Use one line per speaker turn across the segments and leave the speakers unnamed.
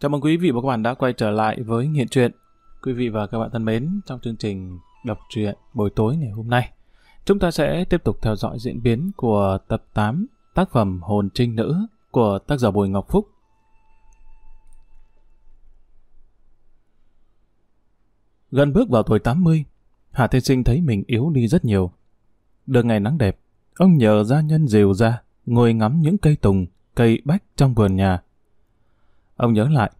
Chào mừng quý vị và các bạn đã quay trở lại với Nghiện Truyện. Quý vị và các bạn thân mến, trong chương trình đọc truyện buổi tối ngày hôm nay, chúng ta sẽ tiếp tục theo dõi diễn biến của tập 8 tác phẩm Hồn Trinh Nữ của tác giả Bùi Ngọc Phúc. Gần bước vào tuổi 80, Hà Thiên Sinh thấy mình yếu đi rất nhiều. Được ngày nắng đẹp, ông nhờ gia nhân dìu ra, ngồi ngắm những cây tùng, cây bách trong vườn nhà. Ông nhớ lại,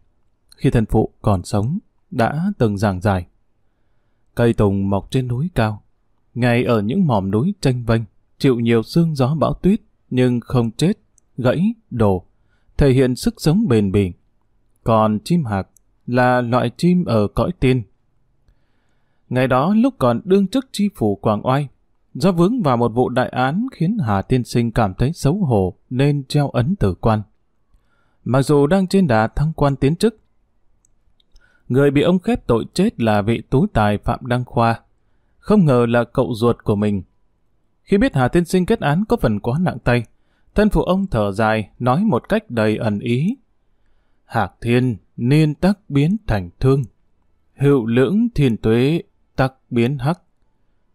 khi thân phụ còn sống, đã từng giảng giải. Cây tùng mọc trên núi cao, ngày ở những mỏm núi tranh vênh, chịu nhiều sương gió bão tuyết, nhưng không chết, gãy, đổ, thể hiện sức sống bền bỉ. Còn chim hạc là loại chim ở cõi tiên. Ngày đó lúc còn đương chức chi phủ Quảng Oai, do vướng vào một vụ đại án khiến Hà Tiên Sinh cảm thấy xấu hổ nên treo ấn tử quan. Mặc dù đang trên đà thăng quan tiến chức, người bị ông khép tội chết là vị tú tài Phạm Đăng Khoa. Không ngờ là cậu ruột của mình. Khi biết Hà Tiên Sinh kết án có phần quá nặng tay, thân phụ ông thở dài, nói một cách đầy ẩn ý. Hạc thiên niên tắc biến thành thương. Hữu lưỡng thiên tuế tắc biến hắc.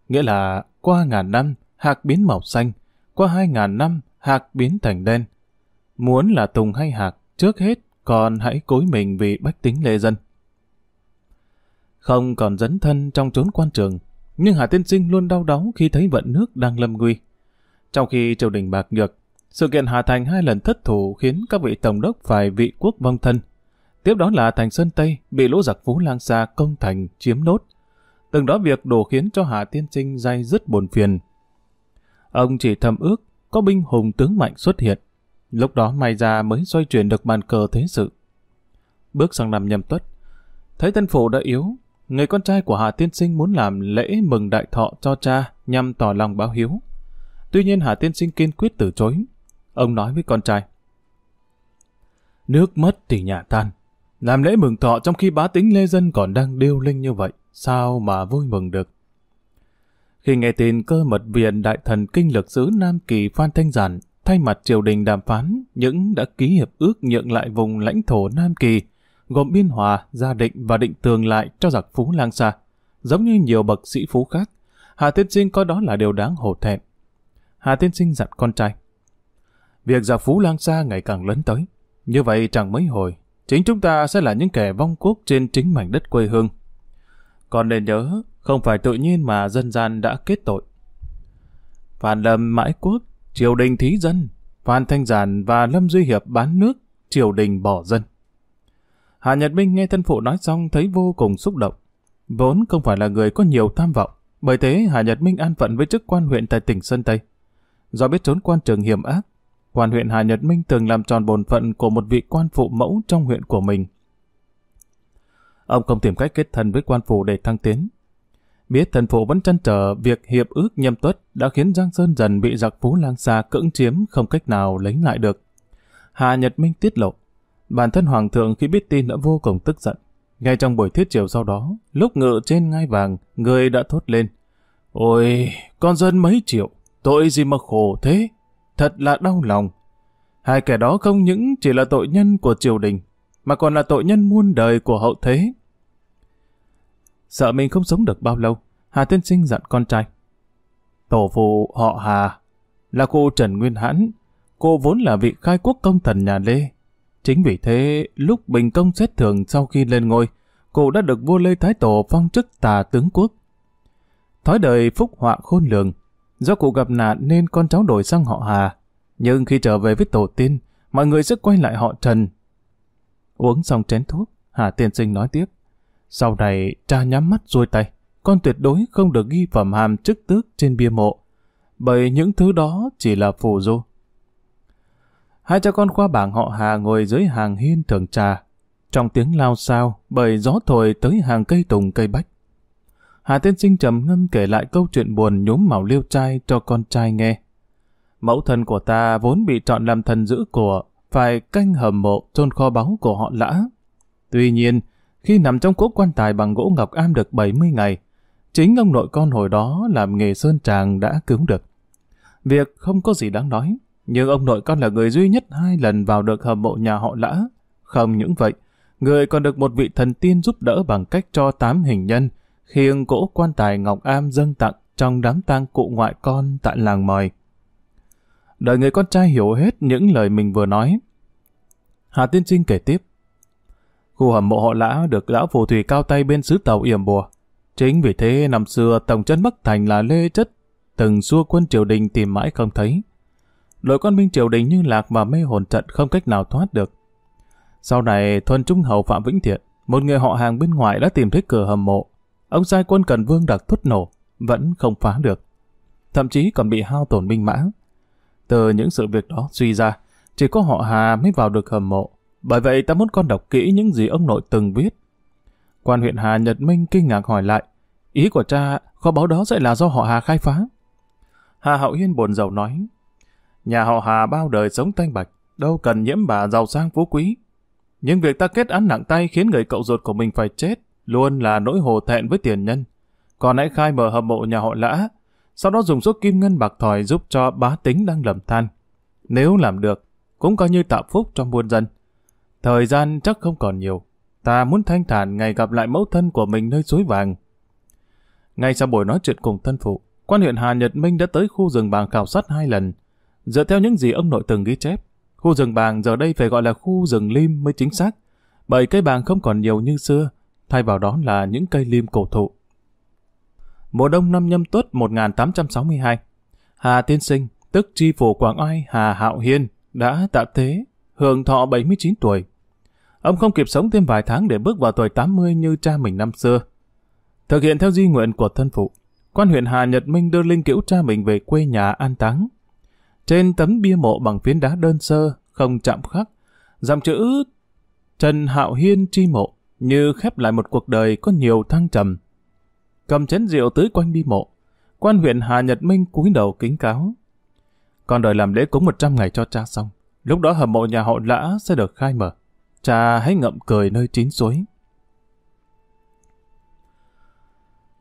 Nghĩa là qua ngàn năm, hạc biến màu xanh, qua hai ngàn năm, hạc biến thành đen. Muốn là tùng hay hạc, trước hết còn hãy cối mình vì bách tính lê dân. Không còn dấn thân trong chốn quan trường, nhưng Hà Tiên Sinh luôn đau đớn khi thấy vận nước đang lâm nguy. Trong khi triều đình bạc nhược, sự kiện Hà Thành hai lần thất thủ khiến các vị tổng đốc phải vị quốc vong thân. Tiếp đó là thành Sơn Tây bị lũ giặc Phú Lang Sa công thành chiếm nốt. Từng đó việc đổ khiến cho Hà Tiên Sinh dai dứt buồn phiền. Ông chỉ thầm ước có binh hùng tướng mạnh xuất hiện. Lúc đó may ra mới xoay chuyển được bàn cờ thế sự. Bước sang năm nhâm tuất, thấy tân phụ đã yếu, người con trai của Hà Tiên Sinh muốn làm lễ mừng đại thọ cho cha nhằm tỏ lòng báo hiếu. Tuy nhiên Hà Tiên Sinh kiên quyết từ chối. Ông nói với con trai. Nước mất thì nhà tan. Làm lễ mừng thọ trong khi bá tính lê dân còn đang điêu linh như vậy, sao mà vui mừng được? Khi nghe tin cơ mật viện đại thần kinh lực sứ Nam Kỳ Phan Thanh Giản thay mặt triều đình đàm phán những đã ký hiệp ước nhượng lại vùng lãnh thổ Nam Kỳ, gồm Biên Hòa, Gia Định và Định Tường lại cho giặc Phú Lang Sa. Giống như nhiều bậc sĩ phú khác, Hà Tiên Sinh coi đó là điều đáng hổ thẹn. Hà Tiên Sinh dặn con trai. Việc giặc Phú Lang Sa ngày càng lớn tới. Như vậy chẳng mấy hồi, chính chúng ta sẽ là những kẻ vong quốc trên chính mảnh đất quê hương. Còn nên nhớ, không phải tự nhiên mà dân gian đã kết tội. Phản lâm mãi quốc triều đình thí dân, Phan Thanh Giản và Lâm Duy Hiệp bán nước, triều đình bỏ dân. Hà Nhật Minh nghe thân phụ nói xong thấy vô cùng xúc động. Vốn không phải là người có nhiều tham vọng, bởi thế Hà Nhật Minh an phận với chức quan huyện tại tỉnh Sơn Tây. Do biết trốn quan trường hiểm ác, quan huyện Hà Nhật Minh từng làm tròn bổn phận của một vị quan phụ mẫu trong huyện của mình. Ông không tìm cách kết thân với quan phụ để thăng tiến, Biết thần phụ vẫn chăn trở việc hiệp ước nhâm tuất đã khiến Giang Sơn dần bị giặc Phú Lang xa cưỡng chiếm không cách nào lấy lại được. Hà Nhật Minh tiết lộ, bản thân Hoàng thượng khi biết tin đã vô cùng tức giận. Ngay trong buổi thiết chiều sau đó, lúc ngự trên ngai vàng, người đã thốt lên. Ôi, con dân mấy triệu, tội gì mà khổ thế? Thật là đau lòng. Hai kẻ đó không những chỉ là tội nhân của triều đình, mà còn là tội nhân muôn đời của hậu thế. Sợ mình không sống được bao lâu, Hà Tiên Sinh dặn con trai. Tổ phụ họ Hà là cô Trần Nguyên Hãn, cô vốn là vị khai quốc công thần nhà Lê. Chính vì thế, lúc bình công xét thường sau khi lên ngôi, cô đã được vua Lê Thái Tổ phong chức tà tướng quốc. Thói đời phúc họa khôn lường, do cụ gặp nạn nên con cháu đổi sang họ Hà. Nhưng khi trở về với tổ tiên, mọi người sẽ quay lại họ Trần. Uống xong chén thuốc, Hà Tiên Sinh nói tiếp. Sau này, cha nhắm mắt xuôi tay, con tuyệt đối không được ghi phẩm hàm chức tước trên bia mộ, bởi những thứ đó chỉ là phù du. Hai cha con khoa bảng họ Hà ngồi dưới hàng hiên thưởng trà, trong tiếng lao sao bởi gió thổi tới hàng cây tùng cây bách. Hà tiên sinh trầm ngâm kể lại câu chuyện buồn nhốm màu liêu trai cho con trai nghe. Mẫu thân của ta vốn bị chọn làm thần giữ của, phải canh hầm mộ chôn kho báu của họ lã. Tuy nhiên, khi nằm trong cỗ quan tài bằng gỗ ngọc am được 70 ngày, chính ông nội con hồi đó làm nghề sơn tràng đã cứu được. Việc không có gì đáng nói, nhưng ông nội con là người duy nhất hai lần vào được hầm mộ nhà họ lã. Không những vậy, người còn được một vị thần tiên giúp đỡ bằng cách cho tám hình nhân khiêng cỗ quan tài Ngọc Am dâng tặng trong đám tang cụ ngoại con tại làng mời. Đợi người con trai hiểu hết những lời mình vừa nói. Hà Tiên Trinh kể tiếp. Khu hầm mộ họ lã được lão phù thủy cao tay bên xứ tàu yểm bùa. Chính vì thế năm xưa tổng chân Bắc Thành là Lê Chất, từng xua quân triều đình tìm mãi không thấy. Đội quân binh triều đình như lạc và mê hồn trận không cách nào thoát được. Sau này, thuần trung hầu Phạm Vĩnh Thiện, một người họ hàng bên ngoài đã tìm thấy cửa hầm mộ. Ông sai quân cần vương đặt thuất nổ, vẫn không phá được. Thậm chí còn bị hao tổn binh mã. Từ những sự việc đó suy ra, chỉ có họ Hà mới vào được hầm mộ. Bởi vậy ta muốn con đọc kỹ những gì ông nội từng viết. Quan huyện Hà Nhật Minh kinh ngạc hỏi lại, ý của cha, kho báu đó sẽ là do họ Hà khai phá. Hà Hậu Hiên buồn giàu nói, nhà họ Hà bao đời sống thanh bạch, đâu cần nhiễm bà giàu sang phú quý. Nhưng việc ta kết án nặng tay khiến người cậu ruột của mình phải chết, luôn là nỗi hồ thẹn với tiền nhân. Còn hãy khai mở hầm mộ nhà họ lã, sau đó dùng số kim ngân bạc thỏi giúp cho bá tính đang lầm than. Nếu làm được, cũng coi như tạo phúc cho muôn dân. Thời gian chắc không còn nhiều. Ta muốn thanh thản ngày gặp lại mẫu thân của mình nơi suối vàng. Ngay sau buổi nói chuyện cùng thân phụ, quan huyện Hà Nhật Minh đã tới khu rừng bàng khảo sát hai lần. Dựa theo những gì ông nội từng ghi chép, khu rừng bàng giờ đây phải gọi là khu rừng lim mới chính xác, bởi cây bàng không còn nhiều như xưa, thay vào đó là những cây lim cổ thụ. Mùa đông năm nhâm tuất 1862, Hà Tiên Sinh, tức tri phủ Quảng Oai Hà Hạo Hiên, đã tạ thế, hưởng thọ 79 tuổi. Ông không kịp sống thêm vài tháng để bước vào tuổi 80 như cha mình năm xưa. Thực hiện theo di nguyện của thân phụ, quan huyện Hà Nhật Minh đưa linh cữu cha mình về quê nhà an táng. Trên tấm bia mộ bằng phiến đá đơn sơ, không chạm khắc, dòng chữ Trần Hạo Hiên chi mộ như khép lại một cuộc đời có nhiều thăng trầm. Cầm chén rượu tưới quanh bi mộ, quan huyện Hà Nhật Minh cúi đầu kính cáo. Còn đợi làm lễ cúng 100 ngày cho cha xong, lúc đó hầm mộ nhà họ lã sẽ được khai mở. Cha hãy ngậm cười nơi chín suối.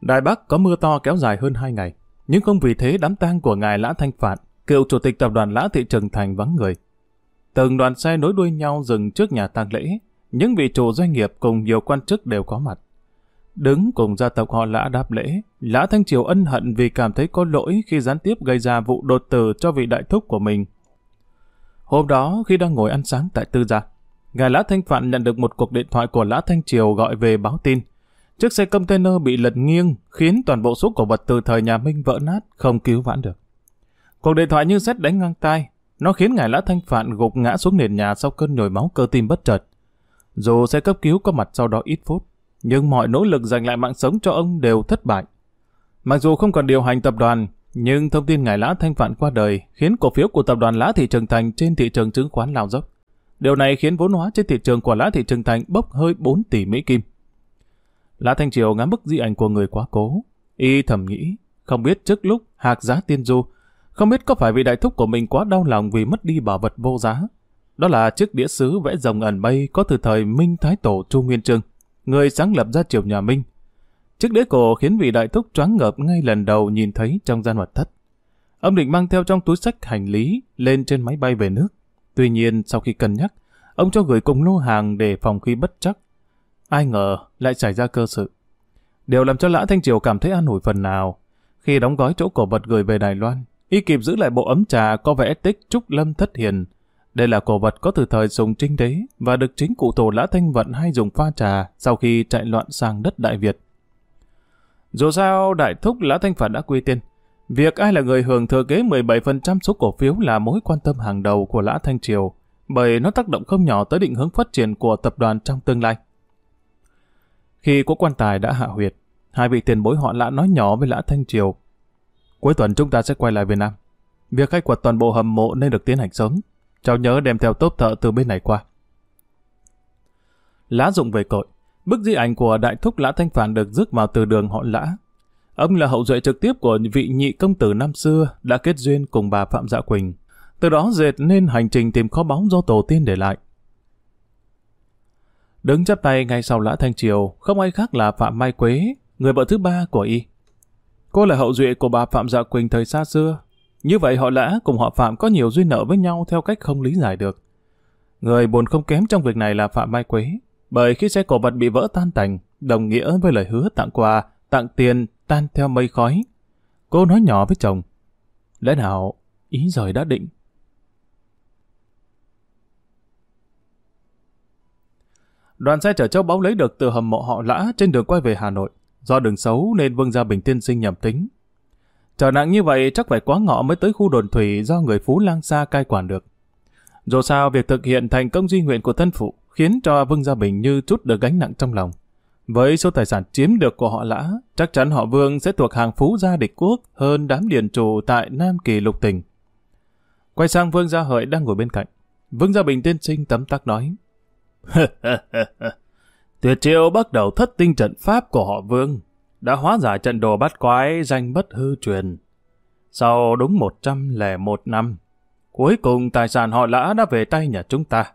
Đài Bắc có mưa to kéo dài hơn hai ngày, nhưng không vì thế đám tang của ngài Lã Thanh Phạn, cựu chủ tịch tập đoàn Lã Thị Trừng Thành vắng người. Từng đoàn xe nối đuôi nhau dừng trước nhà tang lễ, những vị chủ doanh nghiệp cùng nhiều quan chức đều có mặt. Đứng cùng gia tộc họ Lã đáp lễ, Lã Thanh Triều ân hận vì cảm thấy có lỗi khi gián tiếp gây ra vụ đột tử cho vị đại thúc của mình. Hôm đó, khi đang ngồi ăn sáng tại tư gia, ngài Lã Thanh Phạn nhận được một cuộc điện thoại của Lã Thanh Triều gọi về báo tin. Chiếc xe container bị lật nghiêng, khiến toàn bộ số cổ vật từ thời nhà Minh vỡ nát, không cứu vãn được. Cuộc điện thoại như xét đánh ngang tai, nó khiến ngài Lã Thanh Phạn gục ngã xuống nền nhà sau cơn nhồi máu cơ tim bất chợt. Dù xe cấp cứu có mặt sau đó ít phút, nhưng mọi nỗ lực giành lại mạng sống cho ông đều thất bại. Mặc dù không còn điều hành tập đoàn, nhưng thông tin ngài Lã Thanh Phạn qua đời khiến cổ phiếu của tập đoàn Lã Thị Trường Thành trên thị trường chứng khoán lao dốc. Điều này khiến vốn hóa trên thị trường của Lã Thị Trường Thành bốc hơi 4 tỷ Mỹ Kim. Lã Thanh Triều ngắm bức di ảnh của người quá cố. Y thầm nghĩ, không biết trước lúc hạc giá tiên du, không biết có phải vì đại thúc của mình quá đau lòng vì mất đi bảo vật vô giá. Đó là chiếc đĩa sứ vẽ rồng ẩn mây có từ thời Minh Thái Tổ Chu Nguyên Trương, người sáng lập ra triều nhà Minh. Chiếc đĩa cổ khiến vị đại thúc choáng ngợp ngay lần đầu nhìn thấy trong gian mật thất. Ông định mang theo trong túi sách hành lý lên trên máy bay về nước. Tuy nhiên, sau khi cân nhắc, ông cho gửi cùng lô hàng để phòng khi bất chắc. Ai ngờ lại xảy ra cơ sự. Điều làm cho Lã Thanh Triều cảm thấy an ủi phần nào. Khi đóng gói chỗ cổ vật gửi về Đài Loan, y kịp giữ lại bộ ấm trà có vẽ tích Trúc Lâm Thất Hiền. Đây là cổ vật có từ thời sùng trinh đế và được chính cụ tổ Lã Thanh Vận hay dùng pha trà sau khi chạy loạn sang đất Đại Việt. Dù sao, Đại Thúc Lã Thanh Phản đã quy tiên. Việc ai là người hưởng thừa kế 17% số cổ phiếu là mối quan tâm hàng đầu của Lã Thanh Triều, bởi nó tác động không nhỏ tới định hướng phát triển của tập đoàn trong tương lai. Khi có quan tài đã hạ huyệt, hai vị tiền bối họ Lã nói nhỏ với Lã Thanh Triều. Cuối tuần chúng ta sẽ quay lại Việt Nam. Việc khai quật toàn bộ hầm mộ nên được tiến hành sớm. Cháu nhớ đem theo tốt thợ từ bên này qua. Lã dụng về cội. Bức di ảnh của đại thúc Lã Thanh Phản được rước vào từ đường họ Lã. Ông là hậu duệ trực tiếp của vị nhị công tử năm xưa đã kết duyên cùng bà Phạm Dạ Quỳnh. Từ đó dệt nên hành trình tìm kho báu do tổ tiên để lại. Đứng chắp tay ngay sau Lã Thanh Triều, không ai khác là Phạm Mai Quế, người vợ thứ ba của y. Cô là hậu duệ của bà Phạm Dạ Quỳnh thời xa xưa. Như vậy họ Lã cùng họ Phạm có nhiều duyên nợ với nhau theo cách không lý giải được. Người buồn không kém trong việc này là Phạm Mai Quế. Bởi khi xe cổ vật bị vỡ tan tành, đồng nghĩa với lời hứa tặng quà, tặng tiền, tan theo mây khói. Cô nói nhỏ với chồng. Lẽ nào ý rời đã định? Đoàn xe chở châu báu lấy được từ hầm mộ họ lã trên đường quay về Hà Nội. Do đường xấu nên Vương Gia Bình tiên sinh nhầm tính. Trở nặng như vậy chắc phải quá ngọ mới tới khu đồn thủy do người Phú Lang Sa cai quản được. Dù sao, việc thực hiện thành công di nguyện của thân phụ khiến cho Vương Gia Bình như chút được gánh nặng trong lòng. Với số tài sản chiếm được của họ lã, chắc chắn họ Vương sẽ thuộc hàng phú gia địch quốc hơn đám điền chủ tại Nam Kỳ lục tỉnh. Quay sang Vương Gia Hợi đang ngồi bên cạnh. Vương Gia Bình tiên sinh tấm tắc nói. Tuyệt chiêu bắt đầu thất tinh trận pháp của họ Vương, đã hóa giải trận đồ bắt quái danh bất hư truyền. Sau đúng 101 năm, cuối cùng tài sản họ lã đã về tay nhà chúng ta.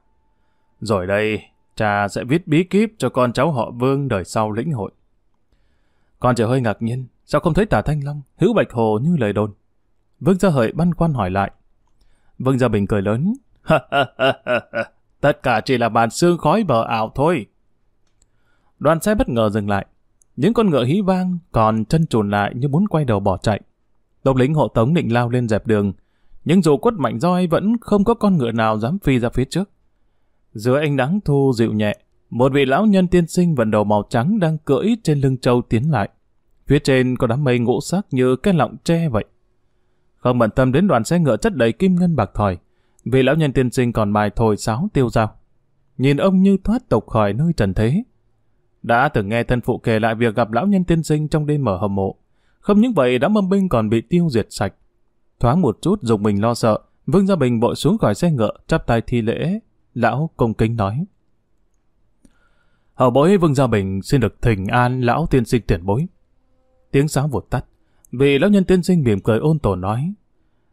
Rồi đây, cha sẽ viết bí kíp cho con cháu họ Vương đời sau lĩnh hội. Con chỉ hơi ngạc nhiên, sao không thấy tả Thanh Long, hữu Bạch Hồ như lời đồn. Vương Gia Hợi băn khoăn hỏi lại. Vương Gia Bình cười lớn. Tất cả chỉ là bàn xương khói bờ ảo thôi. Đoàn xe bất ngờ dừng lại. Những con ngựa hí vang còn chân trùn lại như muốn quay đầu bỏ chạy. Độc lính hộ tống định lao lên dẹp đường. Nhưng dù quất mạnh roi vẫn không có con ngựa nào dám phi ra phía trước. Giữa ánh nắng thu dịu nhẹ, một vị lão nhân tiên sinh vận đầu màu trắng đang cưỡi trên lưng trâu tiến lại. Phía trên có đám mây ngũ sắc như cái lọng tre vậy. Không bận tâm đến đoàn xe ngựa chất đầy kim ngân bạc thỏi, vị lão nhân tiên sinh còn bài thổi sáo tiêu dao. Nhìn ông như thoát tục khỏi nơi trần thế. Đã từng nghe thân phụ kể lại việc gặp lão nhân tiên sinh trong đêm mở hầm mộ. Không những vậy đám mâm binh còn bị tiêu diệt sạch. Thoáng một chút dùng mình lo sợ, Vương Gia Bình bội xuống khỏi xe ngựa, chắp tay thi lễ. Lão công kính nói. Hậu bối Vương Gia Bình xin được thỉnh an lão tiên sinh tiền bối. Tiếng sáo vụt tắt. Vị lão nhân tiên sinh mỉm cười ôn tồn nói.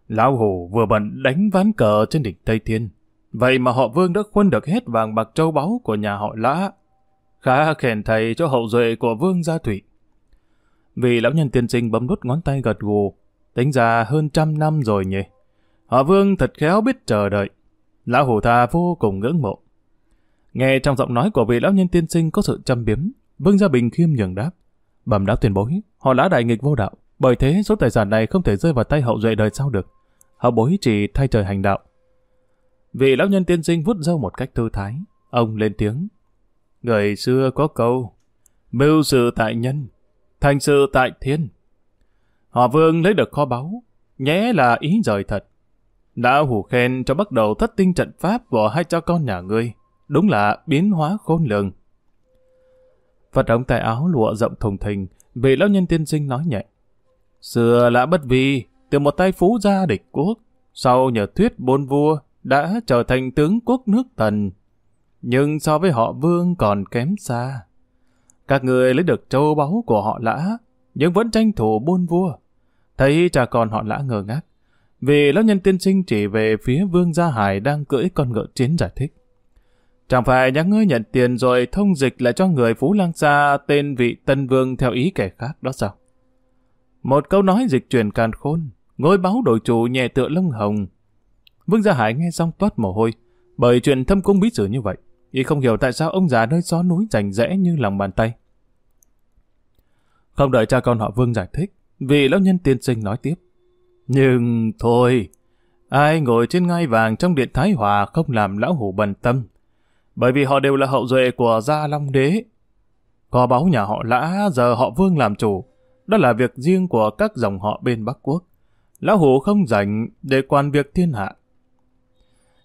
Lão Hủ vừa bận đánh ván cờ trên đỉnh Tây Thiên. Vậy mà họ Vương đã khuân được hết vàng bạc châu báu của nhà họ Lã. Khá khen thầy cho hậu duệ của Vương Gia Thủy. Vì lão nhân tiên sinh bấm nút ngón tay gật gù, tính ra hơn trăm năm rồi nhỉ. Họ Vương thật khéo biết chờ đợi. Lão Hủ thà vô cùng ngưỡng mộ. Nghe trong giọng nói của vị lão nhân tiên sinh có sự châm biếm, Vương Gia Bình khiêm nhường đáp. Bẩm đáo tiền bối, họ đã đại nghịch vô đạo, bởi thế số tài sản này không thể rơi vào tay hậu duệ đời sau được. Hậu bối chỉ thay trời hành đạo. Vị lão nhân tiên sinh vút râu một cách thư thái. Ông lên tiếng. Người xưa có câu, mưu sự tại nhân, thành sự tại thiên. Họ vương lấy được kho báu, nhé là ý rời thật. Đã hủ khen cho bắt đầu thất tinh trận pháp của hai cha con nhà ngươi, đúng là biến hóa khôn lường. Phật ống tay áo lụa rộng thùng thình, vị lão nhân tiên sinh nói nhẹ. Xưa lã bất vi, từ một tay phú gia địch quốc, sau nhờ thuyết bôn vua, đã trở thành tướng quốc nước tần. Nhưng so với họ vương còn kém xa. Các người lấy được châu báu của họ lã, nhưng vẫn tranh thủ buôn vua. Thấy cha con họ lã ngờ ngác, vì lão nhân tiên sinh chỉ về phía vương gia hải đang cưỡi con ngựa chiến giải thích. Chẳng phải nhắc ngươi nhận tiền rồi thông dịch lại cho người Phú Lang Sa tên vị Tân Vương theo ý kẻ khác đó sao? Một câu nói dịch truyền càn khôn, ngôi báo đổi chủ nhẹ tựa lông hồng. Vương Gia Hải nghe xong toát mồ hôi, bởi chuyện thâm cung bí sử như vậy, y không hiểu tại sao ông già nơi xó núi rành rẽ như lòng bàn tay. Không đợi cha con họ Vương giải thích, vị lão nhân tiên sinh nói tiếp. Nhưng thôi, ai ngồi trên ngai vàng trong điện Thái Hòa không làm lão hủ bần tâm, bởi vì họ đều là hậu duệ của Gia Long Đế. Có báo nhà họ Lã giờ họ Vương làm chủ, đó là việc riêng của các dòng họ bên Bắc Quốc. Lão Hủ không rảnh để quan việc thiên hạ.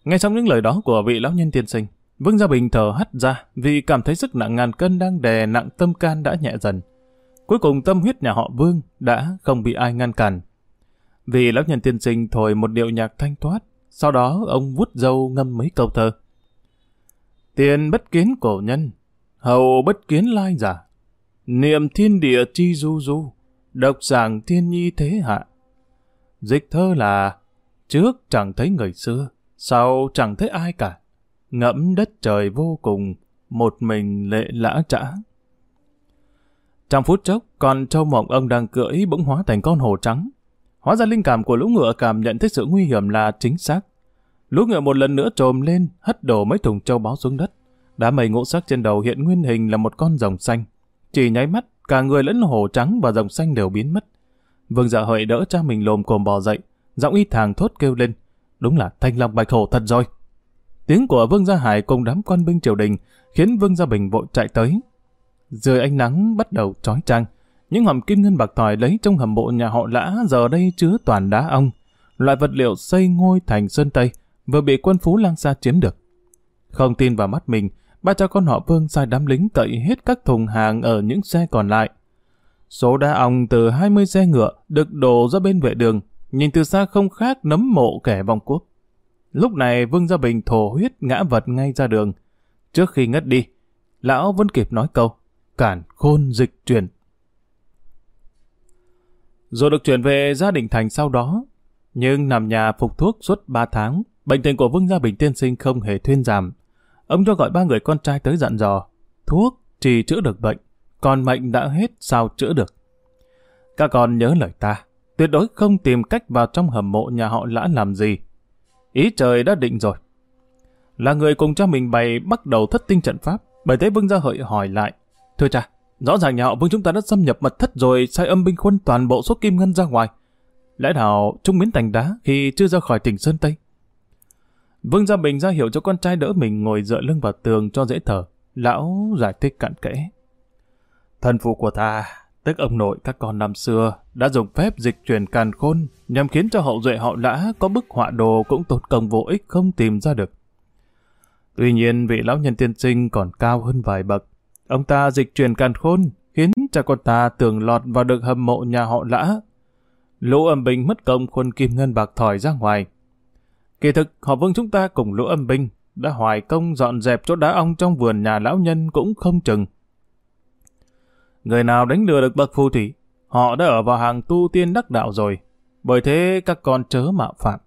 Nghe xong những lời đó của vị lão nhân tiên sinh, Vương Gia Bình thở hắt ra vì cảm thấy sức nặng ngàn cân đang đè nặng tâm can đã nhẹ dần. Cuối cùng tâm huyết nhà họ Vương đã không bị ai ngăn cản. Vì lão nhân tiên sinh thổi một điệu nhạc thanh thoát, sau đó ông vút dâu ngâm mấy câu thơ. Tiền bất kiến cổ nhân, hầu bất kiến lai giả, niệm thiên địa chi du du, độc giảng thiên nhi thế hạ. Dịch thơ là trước chẳng thấy người xưa, sau chẳng thấy ai cả. Ngẫm đất trời vô cùng, một mình lệ lã trã. Trong phút chốc, con trâu mộng ông đang cưỡi bỗng hóa thành con hồ trắng. Hóa ra linh cảm của lũ ngựa cảm nhận thấy sự nguy hiểm là chính xác. Lũ ngựa một lần nữa trồm lên, hất đổ mấy thùng châu báu xuống đất. Đá mây ngũ sắc trên đầu hiện nguyên hình là một con rồng xanh. Chỉ nháy mắt, cả người lẫn hồ trắng và rồng xanh đều biến mất. Vương dạ hợi đỡ cha mình lồm cồm bò dậy, giọng y thàng thốt kêu lên. Đúng là thanh long bạch hổ thật rồi. Tiếng của Vương Gia Hải cùng đám quan binh triều đình khiến Vương Gia Bình vội chạy tới. Dưới ánh nắng bắt đầu trói trang, những hầm kim ngân bạc thỏi lấy trong hầm bộ nhà họ lã giờ đây chứa toàn đá ong, loại vật liệu xây ngôi thành Sơn Tây, vừa bị quân Phú Lang Sa chiếm được. Không tin vào mắt mình, ba cha con họ Vương sai đám lính cậy hết các thùng hàng ở những xe còn lại. Số đá ong từ 20 xe ngựa được đổ ra bên vệ đường, nhìn từ xa không khác nấm mộ kẻ vong quốc. Lúc này Vương Gia Bình thổ huyết ngã vật ngay ra đường. Trước khi ngất đi, lão vẫn kịp nói câu, cản khôn dịch chuyển. Rồi được chuyển về gia đình thành sau đó, nhưng nằm nhà phục thuốc suốt 3 tháng, bệnh tình của Vương Gia Bình tiên sinh không hề thuyên giảm. Ông cho gọi ba người con trai tới dặn dò, thuốc chỉ chữa được bệnh, còn mệnh đã hết sao chữa được. Các con nhớ lời ta, tuyệt đối không tìm cách vào trong hầm mộ nhà họ lã làm gì. Ý trời đã định rồi. Là người cùng cha mình bày bắt đầu thất tinh trận pháp, bởi thế Vương Gia Hợi hỏi lại, Thưa cha, rõ ràng nhà họ Vương chúng ta đã xâm nhập mật thất rồi sai âm binh quân toàn bộ số kim ngân ra ngoài. Lẽ nào chúng biến thành đá khi chưa ra khỏi tỉnh Sơn Tây? Vương Gia Bình ra hiệu cho con trai đỡ mình ngồi dựa lưng vào tường cho dễ thở. Lão giải thích cặn kẽ. Thần phụ của ta, tức ông nội các con năm xưa, đã dùng phép dịch chuyển càn khôn nhằm khiến cho hậu duệ họ lã có bức họa đồ cũng tốt công vô ích không tìm ra được. Tuy nhiên vị lão nhân tiên sinh còn cao hơn vài bậc. Ông ta dịch chuyển càn khôn khiến cha con ta tưởng lọt vào được hầm mộ nhà họ lã. Lũ âm binh mất công khuôn kim ngân bạc thỏi ra ngoài. Kỳ thực họ vương chúng ta cùng lũ âm binh đã hoài công dọn dẹp chỗ đá ong trong vườn nhà lão nhân cũng không chừng. Người nào đánh lừa được bậc phù thủy, họ đã ở vào hàng tu tiên đắc đạo rồi. Bởi thế các con chớ mạo phạm.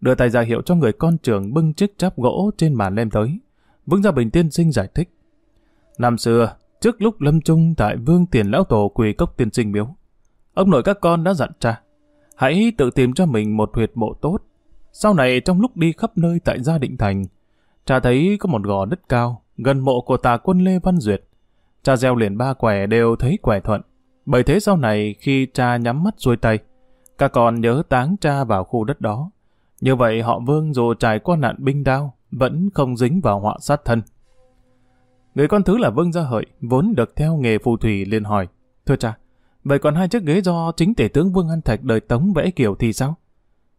Đưa tay ra hiệu cho người con trưởng bưng chiếc cháp gỗ trên bàn lên tới. Vương Gia Bình tiên sinh giải thích. Năm xưa, trước lúc lâm chung tại vương tiền lão tổ quỳ cốc tiên sinh miếu, ông nội các con đã dặn cha, hãy tự tìm cho mình một huyệt mộ tốt. Sau này trong lúc đi khắp nơi tại gia định thành, cha thấy có một gò đất cao, gần mộ của tà quân Lê Văn Duyệt. Cha gieo liền ba quẻ đều thấy quẻ thuận. Bởi thế sau này khi cha nhắm mắt xuôi tay, các con nhớ táng cha vào khu đất đó. Như vậy họ vương dù trải qua nạn binh đao, vẫn không dính vào họa sát thân. Người con thứ là Vương Gia Hợi, vốn được theo nghề phù thủy liền hỏi. Thưa cha, vậy còn hai chiếc ghế do chính tể tướng Vương An Thạch đời Tống vẽ kiểu thì sao?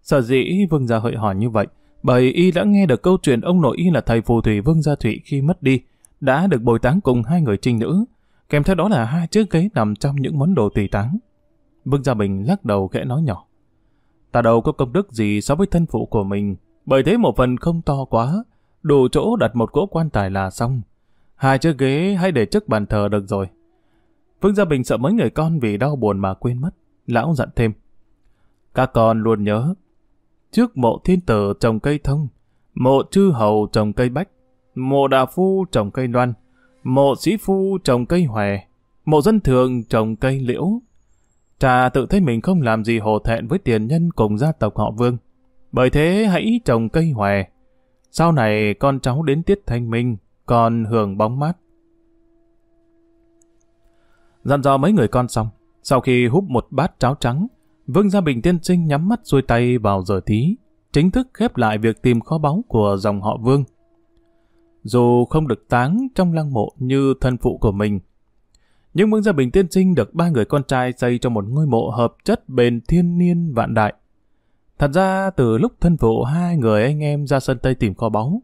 Sở dĩ Vương Gia Hợi hỏi như vậy, bởi y đã nghe được câu chuyện ông nội y là thầy phù thủy Vương Gia Thụy khi mất đi, đã được bồi táng cùng hai người trinh nữ, kèm theo đó là hai chiếc ghế nằm trong những món đồ tùy táng. Vương Gia Bình lắc đầu khẽ nói nhỏ. Ta đâu có công đức gì so với thân phụ của mình, bởi thế một phần không to quá, đủ chỗ đặt một cỗ quan tài là xong. Hai chiếc ghế hãy để trước bàn thờ được rồi. Vương Gia Bình sợ mấy người con vì đau buồn mà quên mất. Lão dặn thêm. Các con luôn nhớ. Trước mộ thiên tử trồng cây thông, mộ chư hầu trồng cây bách, mộ đà phu trồng cây loan, mộ sĩ phu trồng cây hòe, mộ dân thường trồng cây liễu. Cha tự thấy mình không làm gì hồ thẹn với tiền nhân cùng gia tộc họ Vương. Bởi thế hãy trồng cây hòe. Sau này con cháu đến tiết thanh minh, còn hưởng bóng mát. Dặn dò mấy người con xong, sau khi húp một bát cháo trắng, Vương Gia Bình tiên sinh nhắm mắt xuôi tay vào giờ tí, chính thức khép lại việc tìm kho báu của dòng họ Vương. Dù không được táng trong lăng mộ như thân phụ của mình, nhưng Vương Gia Bình tiên sinh được ba người con trai xây cho một ngôi mộ hợp chất bền thiên niên vạn đại. Thật ra từ lúc thân phụ hai người anh em ra sân Tây tìm kho báu,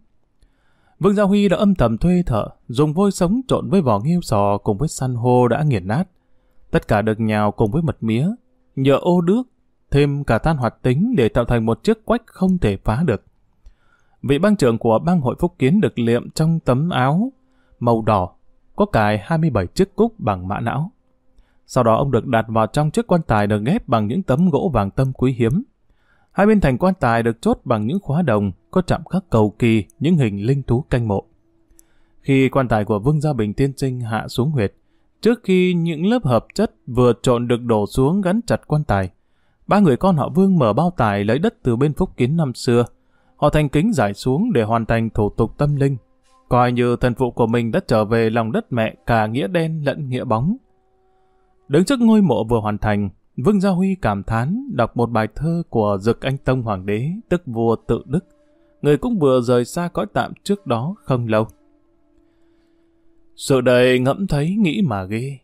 Vương Gia Huy đã âm thầm thuê thợ, dùng vôi sống trộn với vỏ nghêu sò cùng với san hô đã nghiền nát. Tất cả được nhào cùng với mật mía, nhựa ô đước, thêm cả than hoạt tính để tạo thành một chiếc quách không thể phá được. Vị băng trưởng của bang hội Phúc Kiến được liệm trong tấm áo màu đỏ, có cài 27 chiếc cúc bằng mã não. Sau đó ông được đặt vào trong chiếc quan tài được ghép bằng những tấm gỗ vàng tâm quý hiếm. Hai bên thành quan tài được chốt bằng những khóa đồng, có chạm khắc cầu kỳ, những hình linh thú canh mộ. Khi quan tài của Vương Gia Bình tiên sinh hạ xuống huyệt, trước khi những lớp hợp chất vừa trộn được đổ xuống gắn chặt quan tài, ba người con họ Vương mở bao tài lấy đất từ bên phúc kiến năm xưa. Họ thành kính giải xuống để hoàn thành thủ tục tâm linh. coi như thần phụ của mình đã trở về lòng đất mẹ cả nghĩa đen lẫn nghĩa bóng. Đứng trước ngôi mộ vừa hoàn thành, Vương Gia Huy cảm thán đọc một bài thơ của Dực Anh Tông Hoàng đế, tức vua tự Đức. Người cũng vừa rời xa cõi tạm trước đó không lâu. Sự đời ngẫm thấy nghĩ mà ghê.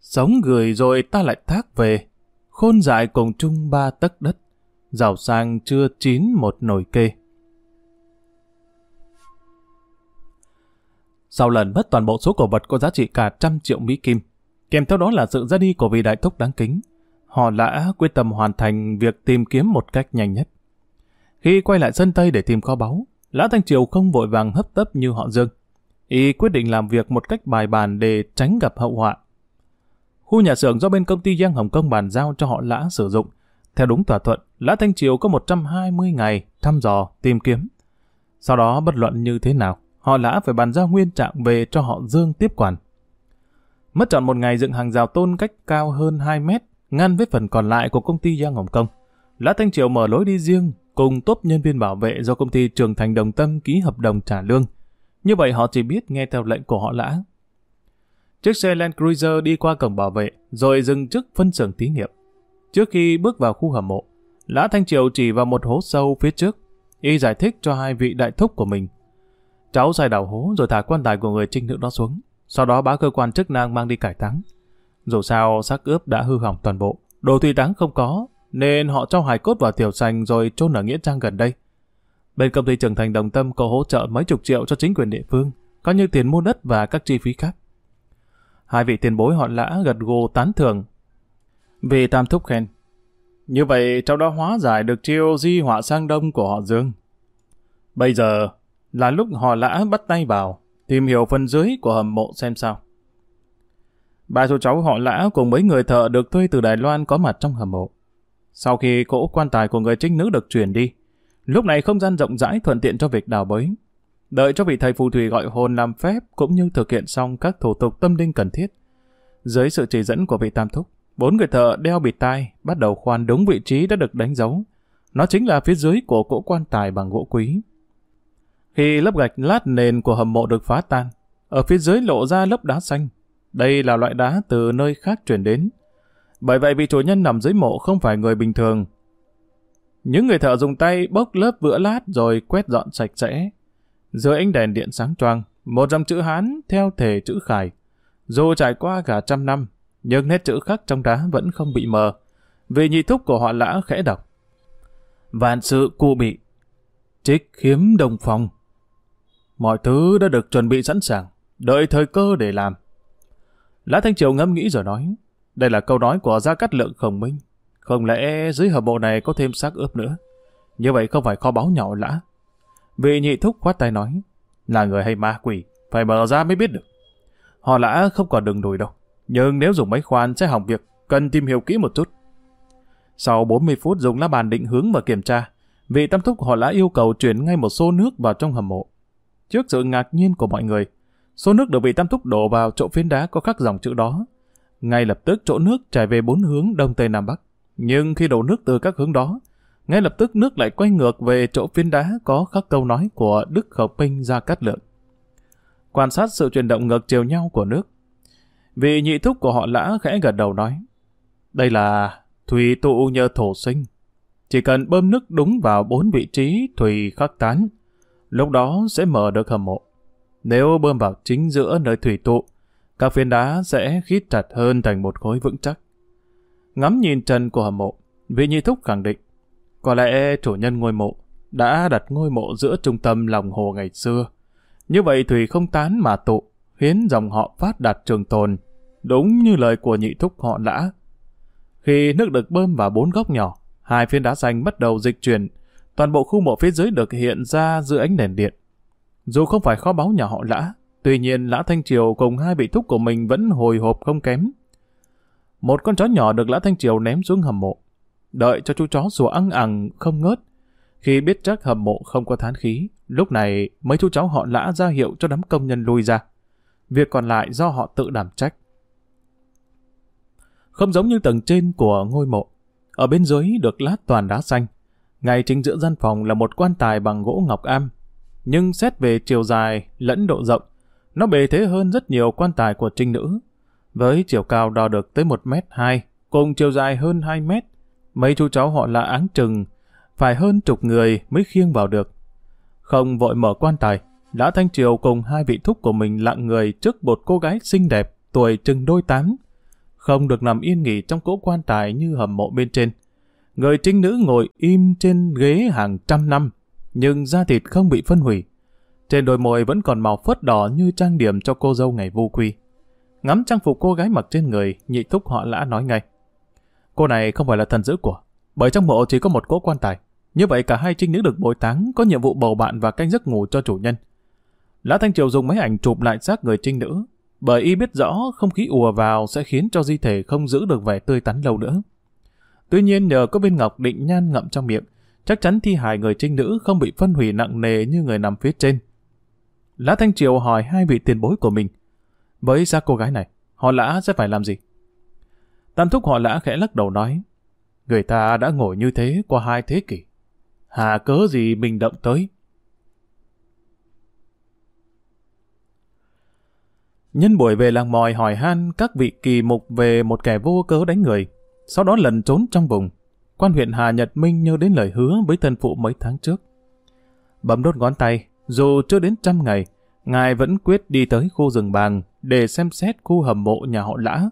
Sống gửi rồi ta lại thác về. Khôn dại cùng chung ba tấc đất. Giàu sang chưa chín một nồi kê. Sau lần mất toàn bộ số cổ vật có giá trị cả trăm triệu Mỹ Kim, kèm theo đó là sự ra đi của vị đại thúc đáng kính, họ đã quyết tâm hoàn thành việc tìm kiếm một cách nhanh nhất. Khi quay lại sân Tây để tìm kho báu, Lã Thanh Triều không vội vàng hấp tấp như họ Dương. Y quyết định làm việc một cách bài bàn để tránh gặp hậu họa. Khu nhà xưởng do bên công ty Giang Hồng Kông bàn giao cho họ Lã sử dụng. Theo đúng thỏa thuận, Lã Thanh Triều có 120 ngày thăm dò, tìm kiếm. Sau đó bất luận như thế nào, họ Lã phải bàn giao nguyên trạng về cho họ Dương tiếp quản. Mất trọn một ngày dựng hàng rào tôn cách cao hơn 2 mét, ngăn với phần còn lại của công ty Giang Hồng Kông. Lã Thanh Triều mở lối đi riêng, cùng tốt nhân viên bảo vệ do công ty Trường Thành Đồng Tâm ký hợp đồng trả lương. Như vậy họ chỉ biết nghe theo lệnh của họ Lã. Chiếc xe Land Cruiser đi qua cổng bảo vệ, rồi dừng trước phân xưởng thí nghiệm. Trước khi bước vào khu hầm mộ, Lã Thanh Triều chỉ vào một hố sâu phía trước. Y giải thích cho hai vị đại thúc của mình. Cháu xài đào hố rồi thả quan tài của người trinh nữ đó xuống. Sau đó báo cơ quan chức năng mang đi cải táng. Dù sao xác ướp đã hư hỏng toàn bộ, đồ tùy táng không có, nên họ cho hài cốt vào tiểu sành rồi chôn ở nghĩa trang gần đây. Bên công ty trưởng thành đồng tâm có hỗ trợ mấy chục triệu cho chính quyền địa phương, có như tiền mua đất và các chi phí khác. Hai vị tiền bối họ lã gật gù tán thưởng. Vì tam thúc khen. Như vậy cháu đã hóa giải được chiêu di họa sang đông của họ Dương. Bây giờ là lúc họ lã bắt tay vào, tìm hiểu phần dưới của hầm mộ xem sao. Ba chú cháu họ lã cùng mấy người thợ được thuê từ Đài Loan có mặt trong hầm mộ. Sau khi cỗ quan tài của người trinh nữ được chuyển đi, lúc này không gian rộng rãi thuận tiện cho việc đào bới. Đợi cho vị thầy phù thủy gọi hồn làm phép cũng như thực hiện xong các thủ tục tâm linh cần thiết. Dưới sự chỉ dẫn của vị tam thúc, bốn người thợ đeo bịt tai bắt đầu khoan đúng vị trí đã được đánh dấu. Nó chính là phía dưới của cỗ quan tài bằng gỗ quý. Khi lớp gạch lát nền của hầm mộ được phá tan, ở phía dưới lộ ra lớp đá xanh. Đây là loại đá từ nơi khác chuyển đến. Bởi vậy vị chủ nhân nằm dưới mộ không phải người bình thường. Những người thợ dùng tay bốc lớp vữa lát rồi quét dọn sạch sẽ. Dưới ánh đèn điện sáng choang, một dòng chữ Hán theo thể chữ Khải. Dù trải qua cả trăm năm, nhưng nét chữ khắc trong đá vẫn không bị mờ. Vì nhị thúc của họ lã khẽ đọc. Vạn sự cụ bị. Trích khiếm đồng phòng. Mọi thứ đã được chuẩn bị sẵn sàng, đợi thời cơ để làm. Lã Thanh Triều ngẫm nghĩ rồi nói. Đây là câu nói của Gia Cát Lượng Khổng Minh. Không lẽ dưới hầm bộ này có thêm xác ướp nữa? Như vậy không phải kho báu nhỏ lã. Vị nhị thúc khoát tay nói. Là người hay ma quỷ, phải mở ra mới biết được. Họ lã không còn đường đùi đâu. Nhưng nếu dùng máy khoan sẽ hỏng việc, cần tìm hiểu kỹ một chút. Sau 40 phút dùng lá bàn định hướng và kiểm tra, vị tam thúc họ lã yêu cầu chuyển ngay một xô nước vào trong hầm mộ. Trước sự ngạc nhiên của mọi người, số nước được vị tam thúc đổ vào chỗ phiến đá có khắc dòng chữ đó, ngay lập tức chỗ nước chảy về bốn hướng đông tây nam bắc. Nhưng khi đổ nước từ các hướng đó, ngay lập tức nước lại quay ngược về chỗ phiến đá có khắc câu nói của Đức Khẩu Minh gia cát lượng. Quan sát sự chuyển động ngược chiều nhau của nước. Vị nhị thúc của họ lã khẽ gật đầu nói, đây là thủy tụ nhờ thổ sinh. Chỉ cần bơm nước đúng vào bốn vị trí thủy khắc tán, lúc đó sẽ mở được hầm mộ. Nếu bơm vào chính giữa nơi thủy tụ, các phiến đá sẽ khít chặt hơn thành một khối vững chắc. Ngắm nhìn trần của hầm mộ, vị nhi thúc khẳng định, có lẽ chủ nhân ngôi mộ đã đặt ngôi mộ giữa trung tâm lòng hồ ngày xưa. Như vậy thủy không tán mà tụ, khiến dòng họ phát đạt trường tồn, đúng như lời của nhị thúc họ lã. Khi nước được bơm vào bốn góc nhỏ, hai phiến đá xanh bắt đầu dịch chuyển, toàn bộ khu mộ phía dưới được hiện ra dưới ánh đèn điện. Dù không phải kho báu nhà họ lã, Tuy nhiên Lã Thanh Triều cùng hai vị thúc của mình vẫn hồi hộp không kém. Một con chó nhỏ được Lã Thanh Triều ném xuống hầm mộ. Đợi cho chú chó sủa ăn ẳng không ngớt. Khi biết chắc hầm mộ không có thán khí, lúc này mấy chú cháu họ Lã ra hiệu cho đám công nhân lui ra. Việc còn lại do họ tự đảm trách. Không giống như tầng trên của ngôi mộ. Ở bên dưới được lát toàn đá xanh. Ngay chính giữa gian phòng là một quan tài bằng gỗ ngọc am nhưng xét về chiều dài lẫn độ rộng, nó bề thế hơn rất nhiều quan tài của trinh nữ. Với chiều cao đo được tới 1m2, cùng chiều dài hơn 2 mét, mấy chú cháu họ là áng chừng, phải hơn chục người mới khiêng vào được. Không vội mở quan tài, Lã Thanh Triều cùng hai vị thúc của mình lặng người trước một cô gái xinh đẹp, tuổi chừng đôi tám, không được nằm yên nghỉ trong cỗ quan tài như hầm mộ bên trên. Người trinh nữ ngồi im trên ghế hàng trăm năm, nhưng da thịt không bị phân hủy. Trên đôi môi vẫn còn màu phớt đỏ như trang điểm cho cô dâu ngày vu quy. Ngắm trang phục cô gái mặc trên người, nhị thúc họ lã nói ngay. Cô này không phải là thần dữ của, bởi trong mộ chỉ có một cỗ quan tài. Như vậy cả hai trinh nữ được bồi táng có nhiệm vụ bầu bạn và canh giấc ngủ cho chủ nhân. Lã Thanh Triều dùng máy ảnh chụp lại xác người trinh nữ, bởi y biết rõ không khí ùa vào sẽ khiến cho di thể không giữ được vẻ tươi tắn lâu nữa. Tuy nhiên nhờ có bên ngọc định nhan ngậm trong miệng, chắc chắn thi hài người trinh nữ không bị phân hủy nặng nề như người nằm phía trên. Lã Thanh Triều hỏi hai vị tiền bối của mình, với xác cô gái này, họ lã sẽ phải làm gì? Tam thúc họ lã khẽ lắc đầu nói, người ta đã ngồi như thế qua hai thế kỷ. Hà cớ gì mình động tới? Nhân buổi về làng mòi hỏi han các vị kỳ mục về một kẻ vô cớ đánh người, sau đó lần trốn trong vùng. Quan huyện Hà Nhật Minh nhớ đến lời hứa với thân phụ mấy tháng trước. Bấm đốt ngón tay, dù chưa đến trăm ngày, ngài vẫn quyết đi tới khu rừng bàng để xem xét khu hầm mộ nhà họ Lã.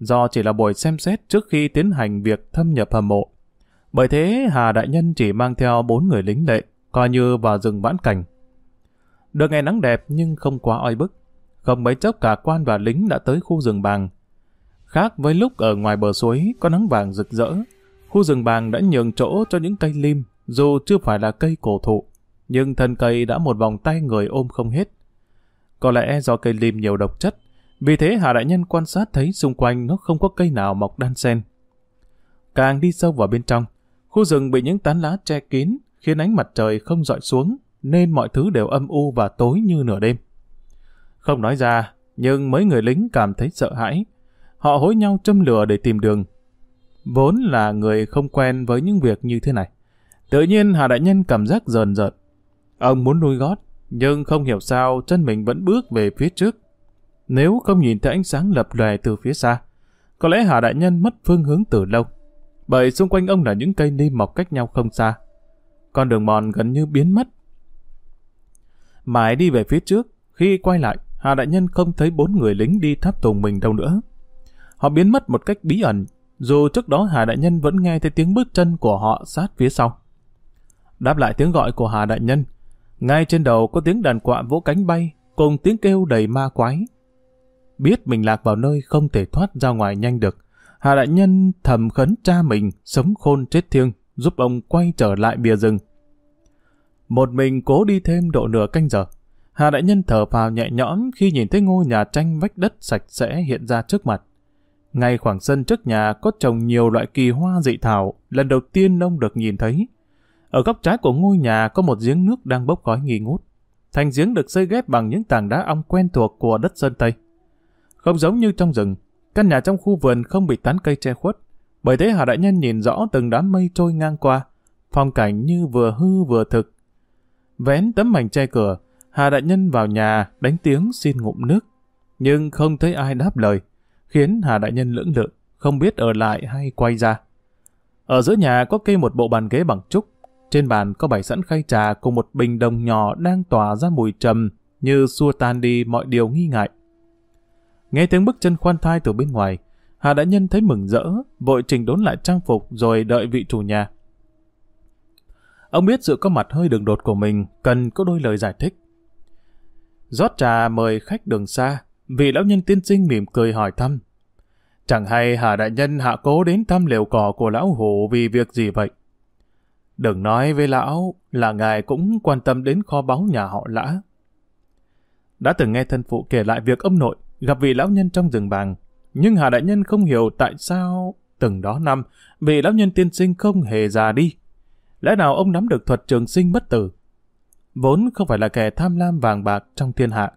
Do chỉ là buổi xem xét trước khi tiến hành việc thâm nhập hầm mộ. Bởi thế Hà Đại Nhân chỉ mang theo bốn người lính lệ, coi như vào rừng vãn cảnh. Được ngày nắng đẹp nhưng không quá oi bức. Không mấy chốc cả quan và lính đã tới khu rừng bàng. Khác với lúc ở ngoài bờ suối có nắng vàng rực rỡ, khu rừng bàng đã nhường chỗ cho những cây lim, dù chưa phải là cây cổ thụ, nhưng thân cây đã một vòng tay người ôm không hết. Có lẽ do cây lim nhiều độc chất, vì thế Hà Đại Nhân quan sát thấy xung quanh nó không có cây nào mọc đan xen. Càng đi sâu vào bên trong, khu rừng bị những tán lá che kín, khiến ánh mặt trời không dọi xuống, nên mọi thứ đều âm u và tối như nửa đêm. Không nói ra, nhưng mấy người lính cảm thấy sợ hãi. Họ hối nhau châm lửa để tìm đường. Vốn là người không quen với những việc như thế này. Tự nhiên Hà Đại Nhân cảm giác rờn rợn. Ông muốn nuôi gót, nhưng không hiểu sao chân mình vẫn bước về phía trước. Nếu không nhìn thấy ánh sáng lập lòe từ phía xa, có lẽ Hà Đại Nhân mất phương hướng từ lâu. Bởi xung quanh ông là những cây ni mọc cách nhau không xa. Con đường mòn gần như biến mất. Mãi đi về phía trước, khi quay lại, Hà Đại Nhân không thấy bốn người lính đi tháp tùng mình đâu nữa. Họ biến mất một cách bí ẩn, dù trước đó Hà Đại Nhân vẫn nghe thấy tiếng bước chân của họ sát phía sau. Đáp lại tiếng gọi của Hà Đại Nhân, ngay trên đầu có tiếng đàn quạ vỗ cánh bay, cùng tiếng kêu đầy ma quái. Biết mình lạc vào nơi không thể thoát ra ngoài nhanh được, Hà Đại Nhân thầm khấn cha mình sống khôn chết thiêng, giúp ông quay trở lại bìa rừng. Một mình cố đi thêm độ nửa canh giờ. Hà Đại Nhân thở phào nhẹ nhõm khi nhìn thấy ngôi nhà tranh vách đất sạch sẽ hiện ra trước mặt. Ngay khoảng sân trước nhà có trồng nhiều loại kỳ hoa dị thảo, lần đầu tiên ông được nhìn thấy. Ở góc trái của ngôi nhà có một giếng nước đang bốc khói nghi ngút. Thành giếng được xây ghép bằng những tảng đá ong quen thuộc của đất Sơn Tây. Không giống như trong rừng, căn nhà trong khu vườn không bị tán cây che khuất. Bởi thế Hà Đại Nhân nhìn rõ từng đám mây trôi ngang qua, phong cảnh như vừa hư vừa thực. Vén tấm mảnh che cửa, Hà Đại Nhân vào nhà đánh tiếng xin ngụm nước, nhưng không thấy ai đáp lời, khiến Hà Đại Nhân lưỡng lự, không biết ở lại hay quay ra. Ở giữa nhà có kê một bộ bàn ghế bằng trúc, trên bàn có bày sẵn khay trà cùng một bình đồng nhỏ đang tỏa ra mùi trầm như xua tan đi mọi điều nghi ngại. Nghe tiếng bước chân khoan thai từ bên ngoài, Hà Đại Nhân thấy mừng rỡ, vội trình đốn lại trang phục rồi đợi vị chủ nhà. Ông biết sự có mặt hơi đường đột của mình cần có đôi lời giải thích rót trà mời khách đường xa, vị lão nhân tiên sinh mỉm cười hỏi thăm. Chẳng hay Hà Đại Nhân hạ cố đến thăm liều cỏ của lão hổ vì việc gì vậy? Đừng nói với lão là ngài cũng quan tâm đến kho báu nhà họ lã. Đã từng nghe thân phụ kể lại việc ông nội gặp vị lão nhân trong rừng bàng, nhưng Hà Đại Nhân không hiểu tại sao từng đó năm vị lão nhân tiên sinh không hề già đi. Lẽ nào ông nắm được thuật trường sinh bất tử, vốn không phải là kẻ tham lam vàng bạc trong thiên hạ.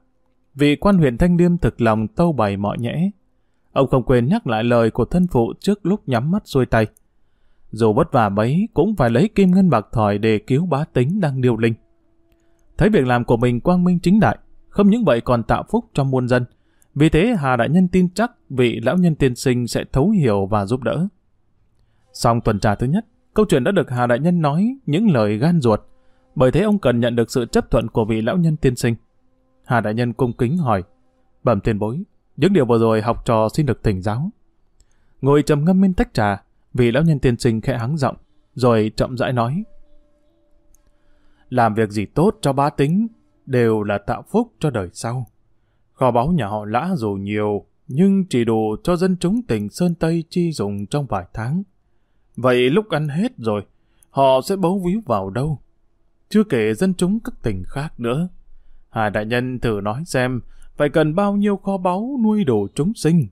Vị quan huyện Thanh Liêm thực lòng tâu bày mọi nhẽ. Ông không quên nhắc lại lời của thân phụ trước lúc nhắm mắt xuôi tay. Dù vất vả mấy cũng phải lấy kim ngân bạc thỏi để cứu bá tính đang điêu linh. Thấy việc làm của mình quang minh chính đại, không những vậy còn tạo phúc cho muôn dân. Vì thế Hà Đại Nhân tin chắc vị lão nhân tiên sinh sẽ thấu hiểu và giúp đỡ. Xong tuần trà thứ nhất, câu chuyện đã được Hà Đại Nhân nói những lời gan ruột, bởi thế ông cần nhận được sự chấp thuận của vị lão nhân tiên sinh. Hà Đại Nhân cung kính hỏi, bẩm tiền bối, những điều vừa rồi học trò xin được thỉnh giáo. Ngồi trầm ngâm bên tách trà, vị lão nhân tiên sinh khẽ hắng giọng, rồi chậm rãi nói. Làm việc gì tốt cho bá tính, đều là tạo phúc cho đời sau. Kho báu nhà họ lã dù nhiều, nhưng chỉ đủ cho dân chúng tỉnh Sơn Tây chi dùng trong vài tháng. Vậy lúc ăn hết rồi, họ sẽ bấu víu vào đâu? Chưa kể dân chúng các tỉnh khác nữa. Hà đại nhân thử nói xem, phải cần bao nhiêu kho báu nuôi đủ chúng sinh.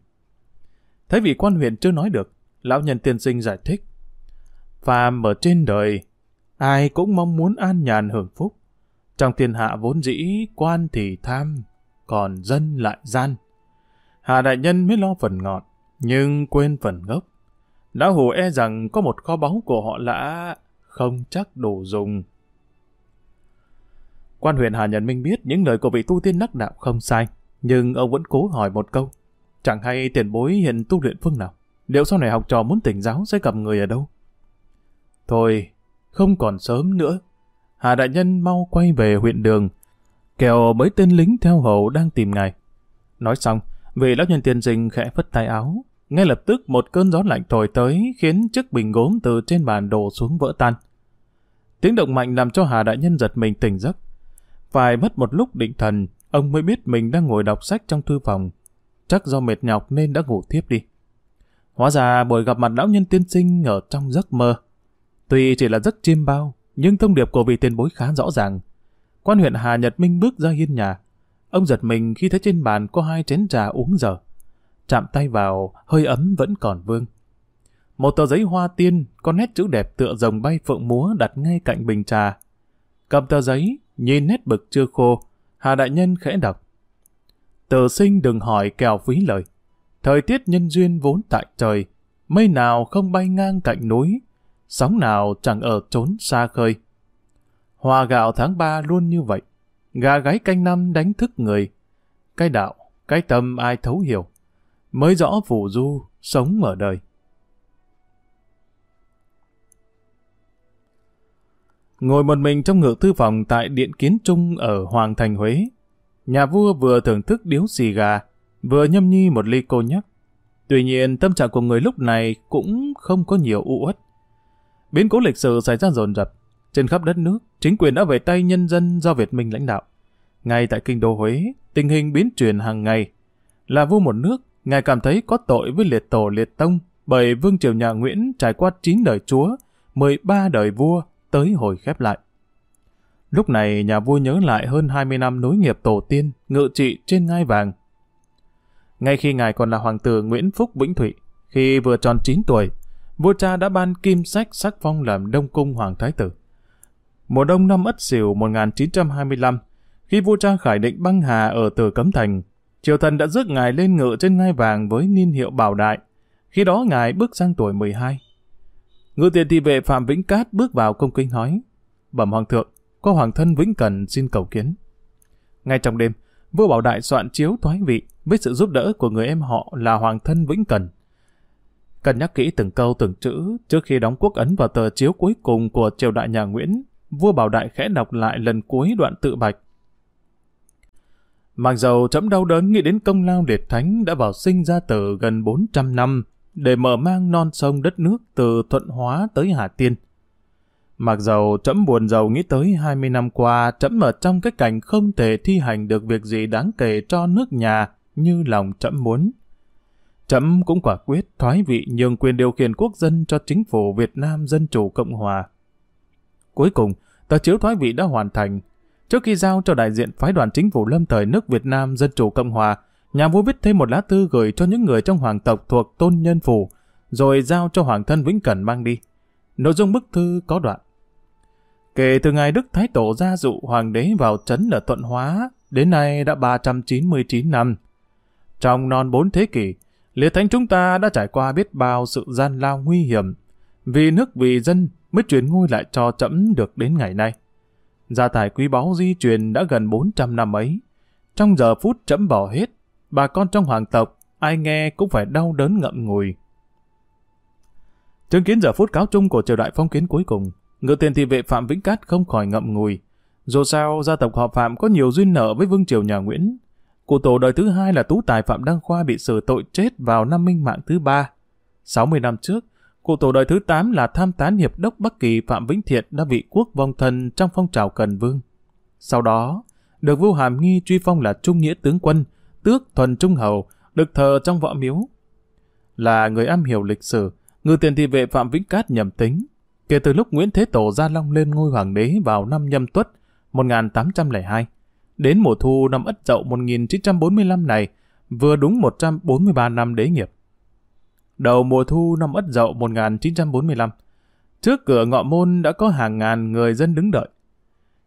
Thấy vị quan huyện chưa nói được, lão nhân tiên sinh giải thích. Phàm ở trên đời, ai cũng mong muốn an nhàn hưởng phúc. Trong thiên hạ vốn dĩ, quan thì tham, còn dân lại gian. Hà đại nhân mới lo phần ngọt, nhưng quên phần gốc. Lão Hồ e rằng có một kho báu của họ lã không chắc đủ dùng. Quan huyện Hà Nhân Minh biết những lời của vị tu tiên nắc đạo không sai, nhưng ông vẫn cố hỏi một câu. Chẳng hay tiền bối hiện tu luyện phương nào? Liệu sau này học trò muốn tỉnh giáo sẽ gặp người ở đâu? Thôi, không còn sớm nữa. Hà Đại Nhân mau quay về huyện đường, kèo mấy tên lính theo hầu đang tìm ngài. Nói xong, vị lão nhân tiên sinh khẽ phất tay áo. Ngay lập tức một cơn gió lạnh thổi tới khiến chiếc bình gốm từ trên bàn đổ xuống vỡ tan. Tiếng động mạnh làm cho Hà Đại Nhân giật mình tỉnh giấc. Phải mất một lúc định thần, ông mới biết mình đang ngồi đọc sách trong thư phòng. Chắc do mệt nhọc nên đã ngủ thiếp đi. Hóa ra buổi gặp mặt lão nhân tiên sinh ở trong giấc mơ. Tuy chỉ là giấc chiêm bao, nhưng thông điệp của vị tiền bối khá rõ ràng. Quan huyện Hà Nhật Minh bước ra hiên nhà. Ông giật mình khi thấy trên bàn có hai chén trà uống dở. Chạm tay vào, hơi ấm vẫn còn vương. Một tờ giấy hoa tiên, có nét chữ đẹp tựa rồng bay phượng múa đặt ngay cạnh bình trà. Cầm tờ giấy, nhìn nét bực chưa khô, Hà Đại Nhân khẽ đọc. Tử sinh đừng hỏi kèo phí lời. Thời tiết nhân duyên vốn tại trời, mây nào không bay ngang cạnh núi, sóng nào chẳng ở trốn xa khơi. Hòa gạo tháng ba luôn như vậy, gà gáy canh năm đánh thức người. Cái đạo, cái tâm ai thấu hiểu, mới rõ phù du, sống ở đời. Ngồi một mình trong ngự thư phòng tại Điện Kiến Trung ở Hoàng Thành Huế, nhà vua vừa thưởng thức điếu xì gà, vừa nhâm nhi một ly cô nhắc. Tuy nhiên, tâm trạng của người lúc này cũng không có nhiều u uất. Biến cố lịch sử xảy ra dồn dập. Trên khắp đất nước, chính quyền đã về tay nhân dân do Việt Minh lãnh đạo. Ngay tại kinh đô Huế, tình hình biến chuyển hàng ngày. Là vua một nước, ngài cảm thấy có tội với liệt tổ liệt tông bởi vương triều nhà Nguyễn trải qua 9 đời chúa, 13 đời vua tới hồi khép lại. Lúc này nhà vua nhớ lại hơn 20 năm nối nghiệp tổ tiên, ngự trị trên ngai vàng. Ngay khi ngài còn là hoàng tử Nguyễn Phúc Vĩnh Thụy, khi vừa tròn 9 tuổi, vua cha đã ban kim sách sắc phong làm Đông Cung Hoàng Thái Tử. Mùa đông năm Ất Sửu 1925, khi vua cha khải định băng hà ở Tử Cấm Thành, triều thần đã rước ngài lên ngự trên ngai vàng với niên hiệu Bảo Đại. Khi đó ngài bước sang tuổi 12. Ngự tiền thị vệ Phạm Vĩnh Cát bước vào công kinh nói, bẩm hoàng thượng, có hoàng thân Vĩnh Cần xin cầu kiến. Ngay trong đêm, vua Bảo Đại soạn chiếu thoái vị với sự giúp đỡ của người em họ là hoàng thân Vĩnh Cần. Cần nhắc kỹ từng câu từng chữ trước khi đóng quốc ấn vào tờ chiếu cuối cùng của triều đại nhà Nguyễn, vua Bảo Đại khẽ đọc lại lần cuối đoạn tự bạch. Mặc dầu chấm đau đớn nghĩ đến công lao liệt thánh đã vào sinh ra tử gần 400 năm để mở mang non sông đất nước từ Thuận Hóa tới Hà Tiên. Mặc dầu chấm buồn giàu nghĩ tới 20 năm qua chấm ở trong cái cảnh không thể thi hành được việc gì đáng kể cho nước nhà như lòng chấm muốn. Chấm cũng quả quyết thoái vị nhường quyền điều khiển quốc dân cho chính phủ Việt Nam Dân Chủ Cộng Hòa. Cuối cùng, tờ chiếu thoái vị đã hoàn thành. Trước khi giao cho đại diện phái đoàn chính phủ lâm thời nước Việt Nam Dân Chủ Cộng Hòa, nhà vua viết thêm một lá thư gửi cho những người trong hoàng tộc thuộc tôn nhân phủ, rồi giao cho hoàng thân Vĩnh Cẩn mang đi. Nội dung bức thư có đoạn. Kể từ ngày Đức Thái Tổ gia dụ hoàng đế vào trấn ở Thuận Hóa, đến nay đã 399 năm. Trong non bốn thế kỷ, liệt thánh chúng ta đã trải qua biết bao sự gian lao nguy hiểm. Vì nước vì dân mới truyền ngôi lại cho trẫm được đến ngày nay. Gia tài quý báu di truyền đã gần 400 năm ấy. Trong giờ phút chấm bỏ hết, bà con trong hoàng tộc, ai nghe cũng phải đau đớn ngậm ngùi. Chứng kiến giờ phút cáo chung của triều đại phong kiến cuối cùng, ngựa tiền thị vệ Phạm Vĩnh Cát không khỏi ngậm ngùi. Dù sao, gia tộc họ Phạm có nhiều duyên nợ với vương triều nhà Nguyễn. Cụ tổ đời thứ hai là tú tài Phạm Đăng Khoa bị xử tội chết vào năm minh mạng thứ ba. 60 năm trước, cụ tổ đời thứ 8 là tham tán hiệp đốc Bắc Kỳ Phạm Vĩnh Thiện đã bị quốc vong thân trong phong trào Cần Vương. Sau đó, được vua Hàm Nghi truy phong là Trung Nghĩa Tướng Quân, tước thuần Trung Hầu, được thờ trong võ miếu. Là người am hiểu lịch sử, ngư tiền thị vệ Phạm Vĩnh Cát nhầm tính. Kể từ lúc Nguyễn Thế Tổ Gia Long lên ngôi hoàng đế vào năm nhâm tuất 1802, đến mùa thu năm Ất Dậu 1945 này, vừa đúng 143 năm đế nghiệp. Đầu mùa thu năm Ất Dậu 1945, trước cửa ngọ môn đã có hàng ngàn người dân đứng đợi.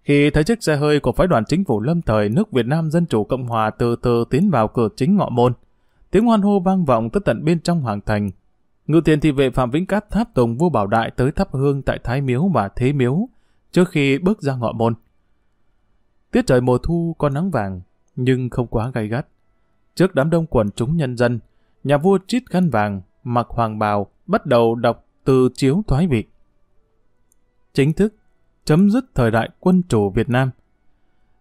Khi thấy chiếc xe hơi của phái đoàn chính phủ lâm thời nước Việt Nam Dân Chủ Cộng Hòa từ từ tiến vào cửa chính ngọ môn, tiếng hoan hô vang vọng tới tận bên trong hoàng thành. Ngự tiền thị vệ Phạm Vĩnh Cát tháp tùng vua Bảo Đại tới thắp hương tại Thái Miếu và Thế Miếu trước khi bước ra ngọ môn. Tiết trời mùa thu có nắng vàng, nhưng không quá gay gắt. Trước đám đông quần chúng nhân dân, nhà vua chít khăn vàng, mặc hoàng bào, bắt đầu đọc từ chiếu thoái vị. Chính thức, chấm dứt thời đại quân chủ Việt Nam.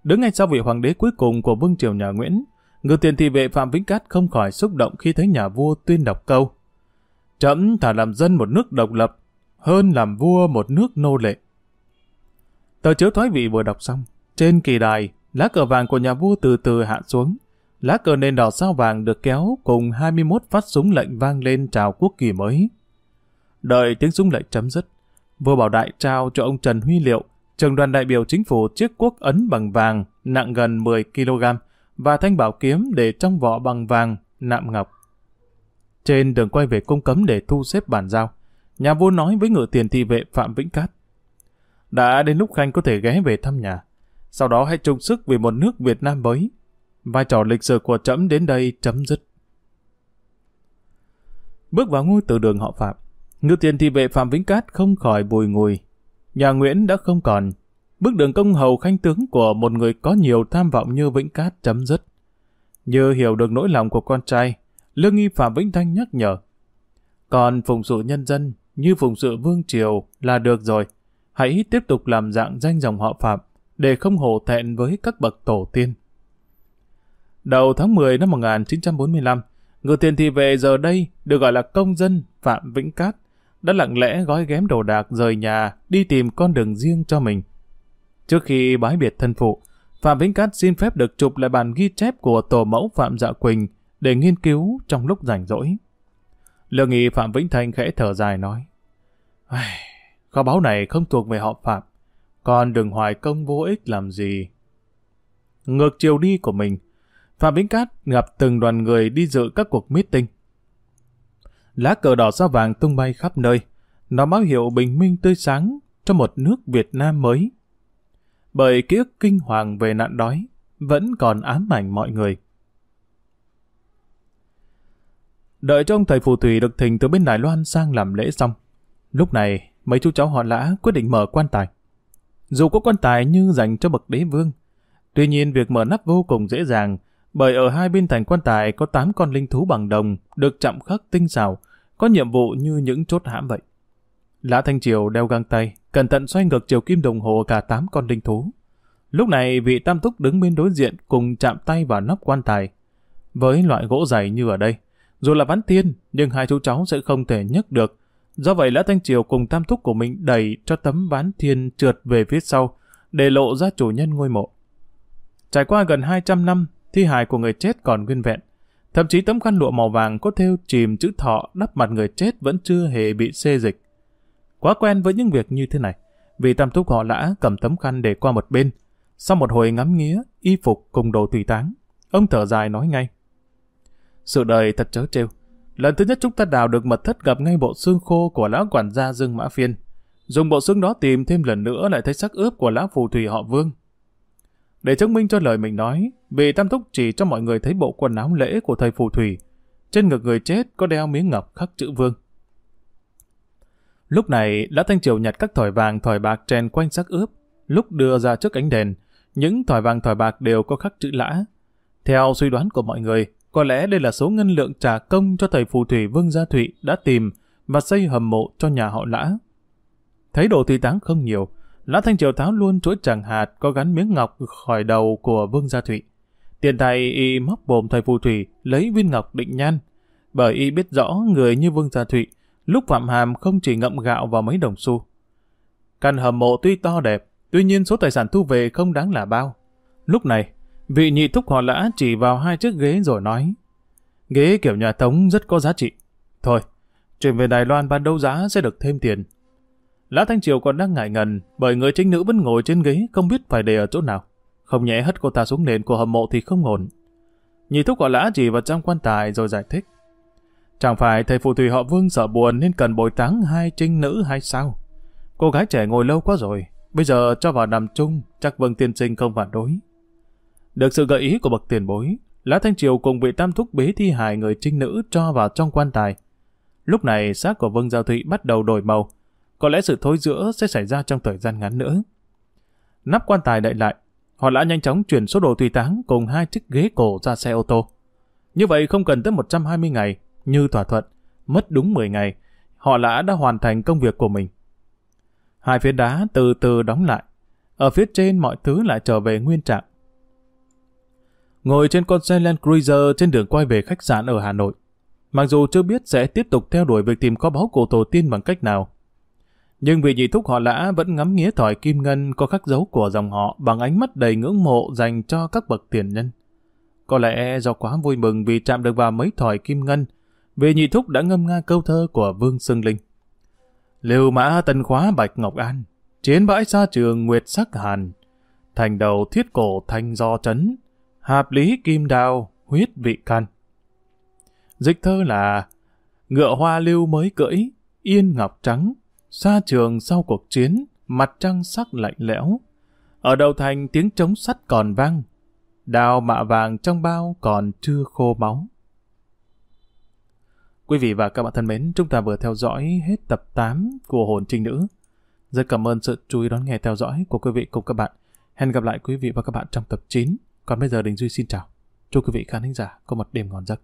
Đứng ngay sau vị hoàng đế cuối cùng của vương triều nhà Nguyễn, ngự tiền thị vệ Phạm Vĩnh Cát không khỏi xúc động khi thấy nhà vua tuyên đọc câu. Chấm thà làm dân một nước độc lập, hơn làm vua một nước nô lệ. Tờ chiếu thoái vị vừa đọc xong, trên kỳ đài, lá cờ vàng của nhà vua từ từ hạ xuống. Lá cờ nền đỏ sao vàng được kéo cùng 21 phát súng lệnh vang lên chào quốc kỳ mới. Đợi tiếng súng lệnh chấm dứt, vua Bảo Đại trao cho ông Trần Huy Liệu, trường đoàn đại biểu chính phủ chiếc quốc ấn bằng vàng nặng gần 10 kg và thanh bảo kiếm để trong vỏ bằng vàng nạm ngọc. Trên đường quay về cung cấm để thu xếp bàn giao, nhà vua nói với ngự tiền thị vệ Phạm Vĩnh Cát. Đã đến lúc Khanh có thể ghé về thăm nhà. Sau đó hãy chung sức vì một nước Việt Nam mới. Vai trò lịch sử của trẫm đến đây chấm dứt. Bước vào ngôi từ đường họ Phạm, Ngư tiền thị vệ Phạm Vĩnh Cát không khỏi bùi ngùi. Nhà Nguyễn đã không còn. Bước đường công hầu khanh tướng của một người có nhiều tham vọng như Vĩnh Cát chấm dứt. Như hiểu được nỗi lòng của con trai, Lương nghi Phạm Vĩnh Thanh nhắc nhở. Còn phụng sự nhân dân, như phụng sự vương triều là được rồi. Hãy tiếp tục làm dạng danh dòng họ Phạm, để không hổ thẹn với các bậc tổ tiên. Đầu tháng 10 năm 1945, người tiền thị vệ giờ đây được gọi là công dân Phạm Vĩnh Cát đã lặng lẽ gói ghém đồ đạc rời nhà đi tìm con đường riêng cho mình. Trước khi bái biệt thân phụ, Phạm Vĩnh Cát xin phép được chụp lại bản ghi chép của tổ mẫu Phạm Dạ Quỳnh để nghiên cứu trong lúc rảnh rỗi. Lương nghị Phạm Vĩnh Thanh khẽ thở dài nói, kho báu này không thuộc về họ Phạm, còn đừng hoài công vô ích làm gì. Ngược chiều đi của mình, Phạm Vĩnh Cát gặp từng đoàn người đi dự các cuộc meeting. Lá cờ đỏ sao vàng tung bay khắp nơi, nó báo hiệu bình minh tươi sáng cho một nước Việt Nam mới. Bởi ký ức kinh hoàng về nạn đói vẫn còn ám ảnh mọi người. Đợi cho ông thầy phù thủy được thỉnh từ bên Đài Loan sang làm lễ xong. Lúc này, mấy chú cháu họ lã quyết định mở quan tài. Dù có quan tài như dành cho bậc đế vương, tuy nhiên việc mở nắp vô cùng dễ dàng, bởi ở hai bên thành quan tài có 8 con linh thú bằng đồng được chạm khắc tinh xảo, có nhiệm vụ như những chốt hãm vậy. Lã Thanh Triều đeo găng tay, cẩn thận xoay ngược chiều kim đồng hồ cả 8 con linh thú. Lúc này vị tam túc đứng bên đối diện cùng chạm tay vào nắp quan tài. Với loại gỗ dày như ở đây, dù là ván tiên, nhưng hai chú cháu sẽ không thể nhấc được. Do vậy Lã Thanh Triều cùng tam Túc của mình đẩy cho tấm ván thiên trượt về phía sau, để lộ ra chủ nhân ngôi mộ. Trải qua gần 200 năm, thi hài của người chết còn nguyên vẹn. Thậm chí tấm khăn lụa màu vàng có thêu chìm chữ thọ đắp mặt người chết vẫn chưa hề bị xê dịch. Quá quen với những việc như thế này, vì tam thúc họ lã cầm tấm khăn để qua một bên. Sau một hồi ngắm nghía, y phục cùng đồ tùy táng, ông thở dài nói ngay. Sự đời thật chớ trêu. Lần thứ nhất chúng ta đào được mật thất gặp ngay bộ xương khô của lão quản gia Dương Mã Phiên. Dùng bộ xương đó tìm thêm lần nữa lại thấy sắc ướp của lão phù thủy họ Vương. Để chứng minh cho lời mình nói, vị Tam Túc chỉ cho mọi người thấy bộ quần áo lễ của thầy phù thủy. Trên ngực người chết có đeo miếng ngọc khắc chữ Vương. Lúc này, Lã Thanh Triều nhặt các thỏi vàng thỏi bạc chèn quanh sắc ướp, lúc đưa ra trước ánh đèn, những thỏi vàng thỏi bạc đều có khắc chữ lã. Theo suy đoán của mọi người, có lẽ đây là số ngân lượng trả công cho thầy phù thủy Vương Gia Thụy đã tìm và xây hầm mộ cho nhà họ lã. Thấy đồ tùy táng không nhiều, Lã Thanh Triều tháo luôn chuỗi chẳng hạt có gắn miếng ngọc khỏi đầu của Vương Gia Thụy. Tiền tài y móc bồm thầy phù thủy lấy viên ngọc định nhan. Bởi y biết rõ người như Vương Gia Thụy lúc phạm hàm không chỉ ngậm gạo vào mấy đồng xu. Căn hầm mộ tuy to đẹp, tuy nhiên số tài sản thu về không đáng là bao. Lúc này, vị nhị thúc họ lã chỉ vào hai chiếc ghế rồi nói Ghế kiểu nhà Tống rất có giá trị. Thôi, chuyển về Đài Loan bán đấu giá sẽ được thêm tiền. Lã Thanh Triều còn đang ngại ngần bởi người trinh nữ vẫn ngồi trên ghế không biết phải để ở chỗ nào. Không nhẽ hất cô ta xuống nền của hầm mộ thì không ổn. Nhị thúc gọi lã chỉ vào trong quan tài rồi giải thích. Chẳng phải thầy phù thủy họ vương sợ buồn nên cần bồi táng hai trinh nữ hay sao? Cô gái trẻ ngồi lâu quá rồi, bây giờ cho vào nằm chung, chắc vương tiên sinh không phản đối. Được sự gợi ý của bậc tiền bối, Lã Thanh Triều cùng vị tam thúc bế thi hài người trinh nữ cho vào trong quan tài. Lúc này xác của Vương Giao Thụy bắt đầu đổi màu, có lẽ sự thối giữa sẽ xảy ra trong thời gian ngắn nữa. Nắp quan tài đậy lại, họ đã nhanh chóng chuyển số đồ tùy táng cùng hai chiếc ghế cổ ra xe ô tô. Như vậy không cần tới 120 ngày, như thỏa thuận, mất đúng 10 ngày, họ đã đã hoàn thành công việc của mình. Hai phía đá từ từ đóng lại, ở phía trên mọi thứ lại trở về nguyên trạng. Ngồi trên con xe Land Cruiser trên đường quay về khách sạn ở Hà Nội, mặc dù chưa biết sẽ tiếp tục theo đuổi việc tìm kho báu của tổ tiên bằng cách nào, nhưng vị nhị thúc họ lã vẫn ngắm nghía thỏi kim ngân có khắc dấu của dòng họ bằng ánh mắt đầy ngưỡng mộ dành cho các bậc tiền nhân. Có lẽ do quá vui mừng vì chạm được vào mấy thỏi kim ngân, vị nhị thúc đã ngâm nga câu thơ của Vương Sương Linh. Liều mã tân khóa Bạch Ngọc An, chiến bãi xa trường Nguyệt Sắc Hàn, thành đầu thiết cổ thanh do trấn hạp lý kim đào huyết vị can. Dịch thơ là Ngựa hoa lưu mới cưỡi, yên ngọc trắng, Xa trường sau cuộc chiến, mặt trăng sắc lạnh lẽo. Ở đầu thành tiếng trống sắt còn vang. Đào mạ vàng trong bao còn chưa khô máu. Quý vị và các bạn thân mến, chúng ta vừa theo dõi hết tập 8 của Hồn Trinh Nữ. Rất cảm ơn sự chú ý đón nghe theo dõi của quý vị cùng các bạn. Hẹn gặp lại quý vị và các bạn trong tập 9. Còn bây giờ Đình Duy xin chào. Chúc quý vị khán thính giả có một đêm ngon giấc.